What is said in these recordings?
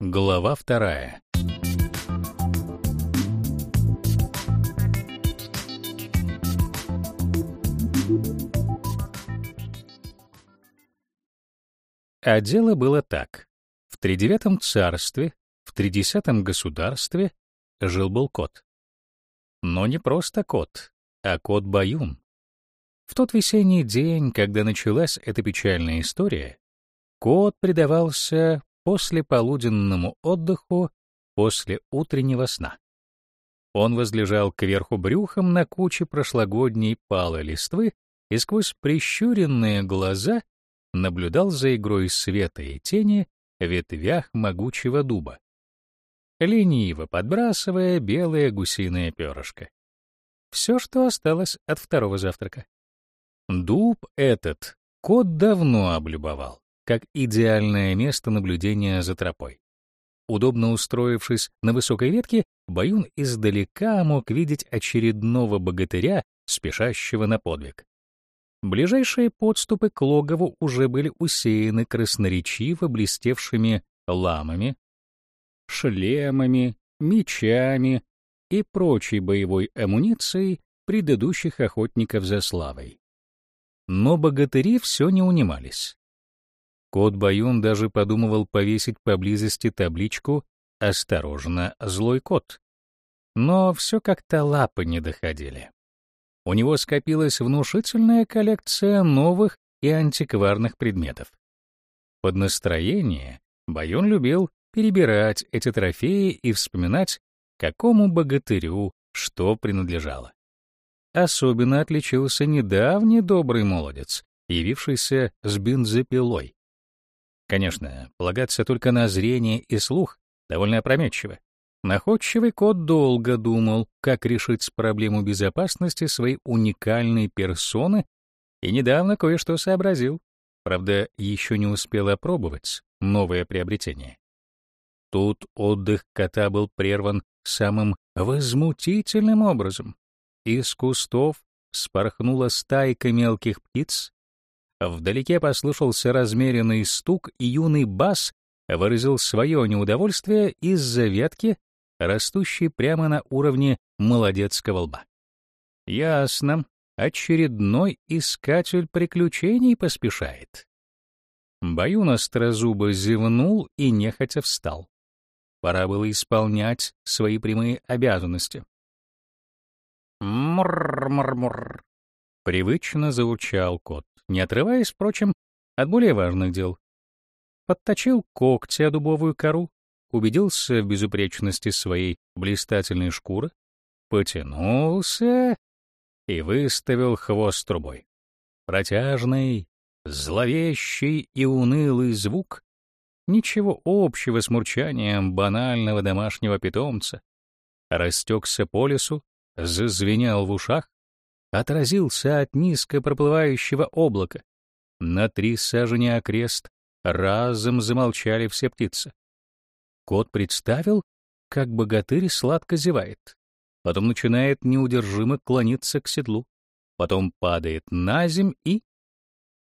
Глава вторая. А дело было так. В тридевятом царстве, в тридесятом государстве жил-был кот. Но не просто кот, а кот Баюн. В тот весенний день, когда началась эта печальная история, кот предавался после полуденному отдыху, после утреннего сна. Он возлежал кверху брюхом на куче прошлогодней палой листвы и сквозь прищуренные глаза наблюдал за игрой света и тени в ветвях могучего дуба, лениво подбрасывая белое гусиное перышко. Все, что осталось от второго завтрака. Дуб этот кот давно облюбовал как идеальное место наблюдения за тропой. Удобно устроившись на высокой ветке, Баюн издалека мог видеть очередного богатыря, спешащего на подвиг. Ближайшие подступы к логову уже были усеяны красноречиво блестевшими ламами, шлемами, мечами и прочей боевой амуницией предыдущих охотников за славой. Но богатыри все не унимались. Кот Баюн даже подумывал повесить поблизости табличку «Осторожно, злой кот». Но все как-то лапы не доходили. У него скопилась внушительная коллекция новых и антикварных предметов. Под настроение Баюн любил перебирать эти трофеи и вспоминать, какому богатырю что принадлежало. Особенно отличился недавний добрый молодец, явившийся с бензопилой. Конечно, полагаться только на зрение и слух довольно опрометчиво. Находчивый кот долго думал, как решить проблему безопасности своей уникальной персоны и недавно кое-что сообразил. Правда, еще не успел опробовать новое приобретение. Тут отдых кота был прерван самым возмутительным образом. Из кустов спорхнула стайка мелких птиц, Вдалеке послышался размеренный стук, и юный бас выразил свое неудовольствие из-за ветки, растущей прямо на уровне молодецкого лба. Ясно, очередной искатель приключений поспешает. Баюн острозубо зевнул и нехотя встал. Пора было исполнять свои прямые обязанности. «Мур-мур-мур», — привычно заурчал кот не отрываясь, впрочем, от более важных дел. Подточил когти о дубовую кору, убедился в безупречности своей блистательной шкуры, потянулся и выставил хвост трубой. Протяжный, зловещий и унылый звук, ничего общего с мурчанием банального домашнего питомца, растекся по лесу, зазвенел в ушах, отразился от низко проплывающего облака. На три сажени окрест разом замолчали все птицы. Кот представил, как богатырь сладко зевает, потом начинает неудержимо клониться к седлу, потом падает на земь и...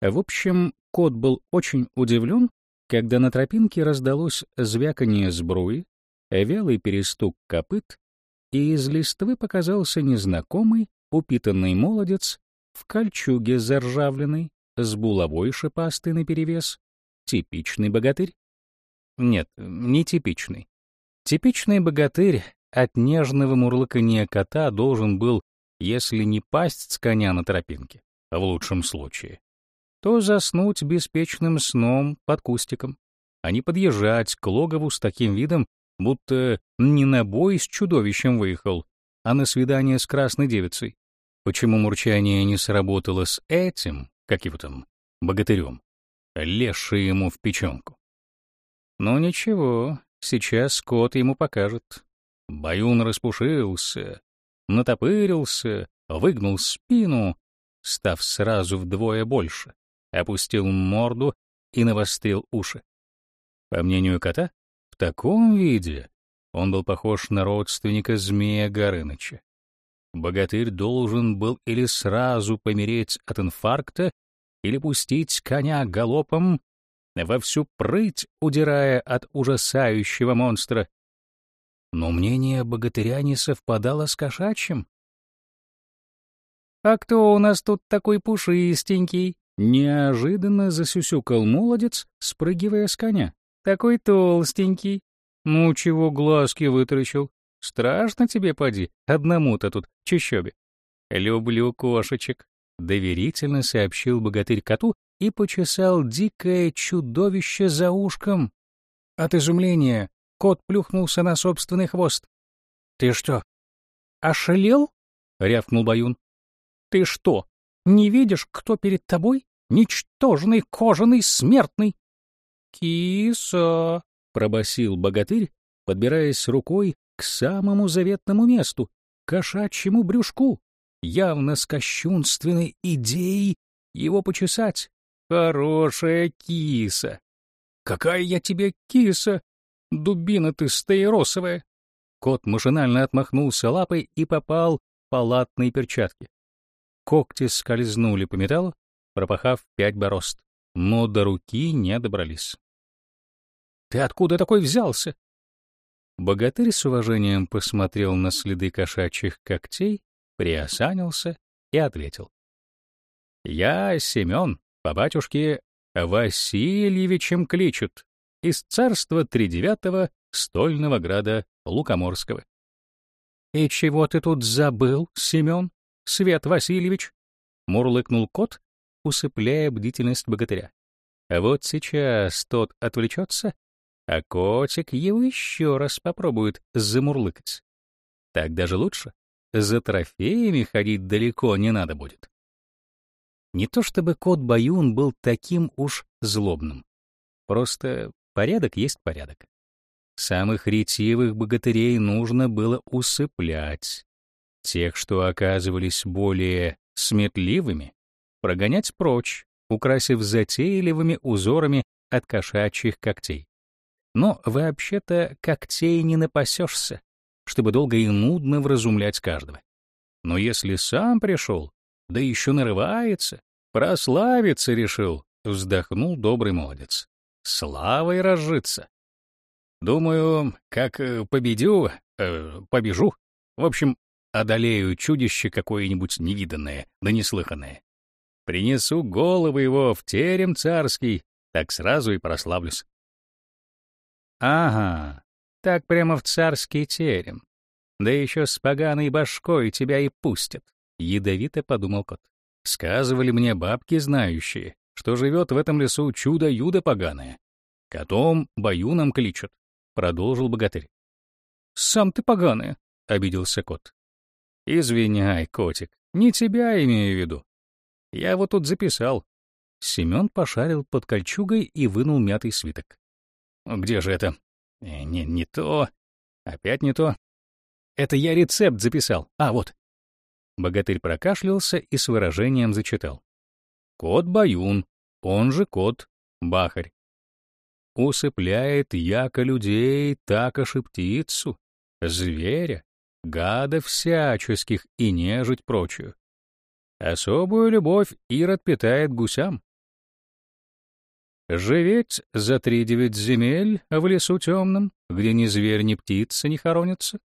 В общем, кот был очень удивлен, когда на тропинке раздалось звяканье сбруи, вялый перестук копыт, и из листвы показался незнакомый, упитанный молодец в кольчуге заржавленной, с булавой шипастой наперевес. Типичный богатырь? Нет, не типичный. Типичный богатырь от нежного мурлыканья кота должен был, если не пасть с коня на тропинке, в лучшем случае, то заснуть беспечным сном под кустиком, а не подъезжать к логову с таким видом, будто не на бой с чудовищем выехал, а на свидание с красной девицей. Почему мурчание не сработало с этим, как его там, богатырем, лезший ему в печенку? Ну ничего, сейчас кот ему покажет. Баюн распушился, натопырился, выгнул спину, став сразу вдвое больше, опустил морду и навострил уши. По мнению кота, в таком виде он был похож на родственника змея Горыныча. Богатырь должен был или сразу помереть от инфаркта, или пустить коня галопом, во всю прыть удирая от ужасающего монстра. Но мнение богатыря не совпадало с кошачьим. «А кто у нас тут такой пушистенький?» Неожиданно засюсюкал молодец, спрыгивая с коня. «Такой толстенький. Ну, чего глазки вытаращил? Страшно тебе, поди, одному-то тут, чищобе. Люблю кошечек», — доверительно сообщил богатырь коту и почесал дикое чудовище за ушком. От изумления кот плюхнулся на собственный хвост. «Ты что, ошалел?» — рявкнул Баюн. «Ты что, не видишь, кто перед тобой? Ничтожный кожаный смертный!» «Киса!» — пробасил богатырь, подбираясь рукой к самому заветному месту, кошачьему брюшку, явно с кощунственной идеей его почесать. Хорошая киса. Какая я тебе киса? Дубина ты стаиросовая. Кот машинально отмахнулся лапой и попал по латной перчатке. Когти скользнули по металлу, пропахав пять борозд, но до руки не добрались. «Ты откуда такой взялся?» Богатырь с уважением посмотрел на следы кошачьих когтей, приосанился и ответил. «Я Семен, по батюшке Васильевичем кличут, из царства тридевятого стольного града Лукоморского. — И чего ты тут забыл, Семен, Свет Васильевич? — мурлыкнул кот, усыпляя бдительность богатыря. Вот сейчас тот отвлечется, а котик его еще раз попробует замурлыкать. Так даже лучше. За трофеями ходить далеко не надо будет. Не то чтобы кот Баюн был таким уж злобным. Просто порядок есть порядок. Самых ретивых богатырей нужно было усыплять. Тех, что оказывались более сметливыми, прогонять прочь, украсив затейливыми узорами от кошачьих когтей. Но вообще-то когтей не напасешься, чтобы долго и нудно вразумлять каждого. Но если сам пришел, да еще нарывается, Прославиться решил, вздохнул добрый молодец. Славой разжиться. Думаю, как э, победю, э, побежу. В общем, одолею чудище какое-нибудь невиданное, да неслыханное. Принесу голову его в терем царский, так сразу и прославлюсь. Ага, так прямо в царский терем. Да еще с поганой башкой тебя и пустят, — ядовито подумал кот. Сказывали мне бабки знающие, что живет в этом лесу чудо-юдо поганое. Котом баюном кличут, — продолжил богатырь. — Сам ты поганый, — обиделся кот. — Извиняй, котик, не тебя имею в виду. Я вот тут записал. Семен пошарил под кольчугой и вынул мятый свиток. Где же это? Э, не, не то. Опять не то. Это я рецепт записал. А, вот. Богатырь прокашлялся и с выражением зачитал. «Кот Баюн, он же кот Бахарь. Усыпляет яко людей, так и птицу, зверя, гада всяческих и нежить прочую. Особую любовь Ирод питает гусям. Живеть за три девять земель в лесу темном, где ни зверь, ни птица не хоронятся,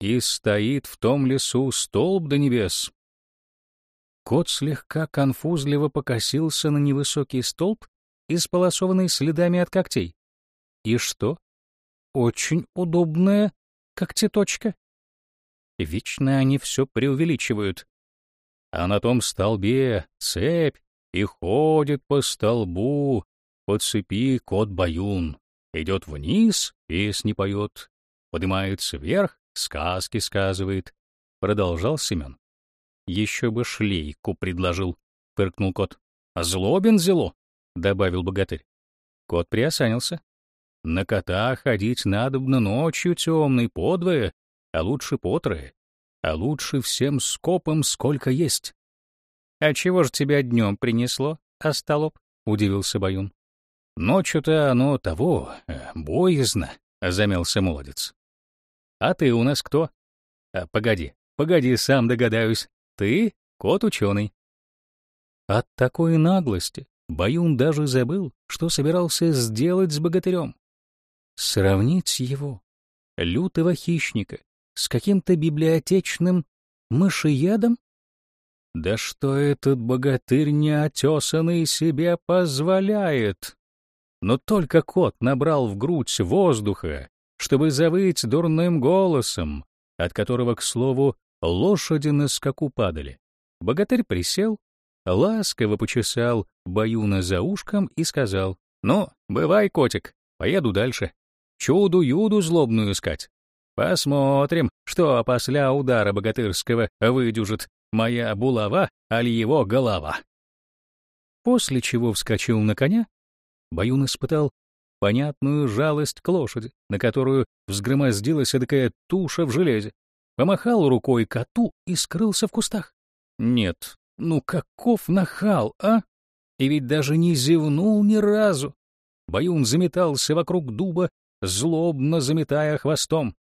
и стоит в том лесу столб до небес. Кот слегка конфузливо покосился на невысокий столб, исполосованный следами от когтей. И что? Очень удобная когтеточка. Вечно они все преувеличивают. А на том столбе цепь, и ходит по столбу, по цепи кот-баюн. Идет вниз, песни поет, поднимается вверх, сказки сказывает, — продолжал Семен. — Еще бы шлейку предложил, — фыркнул кот. — злобен зело, — добавил богатырь. Кот приосанился. — На кота ходить надобно ночью темной подвое, а лучше потрое, а лучше всем скопом сколько есть. — А чего ж тебя днем принесло, остолоп? — удивился Баюн. — Ночью-то оно того, э, боязно, — замялся молодец. А ты у нас кто? А, погоди, погоди, сам догадаюсь. Ты кот-ученый. От такой наглости Баюн даже забыл, что собирался сделать с богатырем. Сравнить его, лютого хищника, с каким-то библиотечным мышеядом? Да что этот богатырь неотесанный себе позволяет? Но только кот набрал в грудь воздуха, чтобы завыть дурным голосом, от которого, к слову, лошади на скаку падали. Богатырь присел, ласково почесал Баюна за ушком и сказал, «Ну, бывай, котик, поеду дальше. Чуду-юду злобную искать. Посмотрим, что после удара богатырского выдюжит моя булава, али его голова». После чего вскочил на коня, Баюн испытал понятную жалость к лошади, на которую взгромоздилась такая туша в железе, помахал рукой коту и скрылся в кустах. Нет, ну каков нахал, а? И ведь даже не зевнул ни разу. Баюн заметался вокруг дуба, злобно заметая хвостом.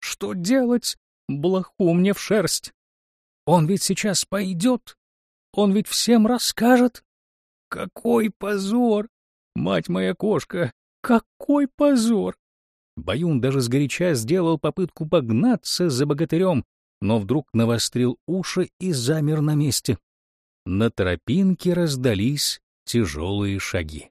Что делать? Блоху мне в шерсть. Он ведь сейчас пойдет. Он ведь всем расскажет. Какой позор! Мать моя кошка, какой позор! Баюн даже сгоряча сделал попытку погнаться за богатырем, но вдруг навострил уши и замер на месте. На тропинке раздались тяжелые шаги.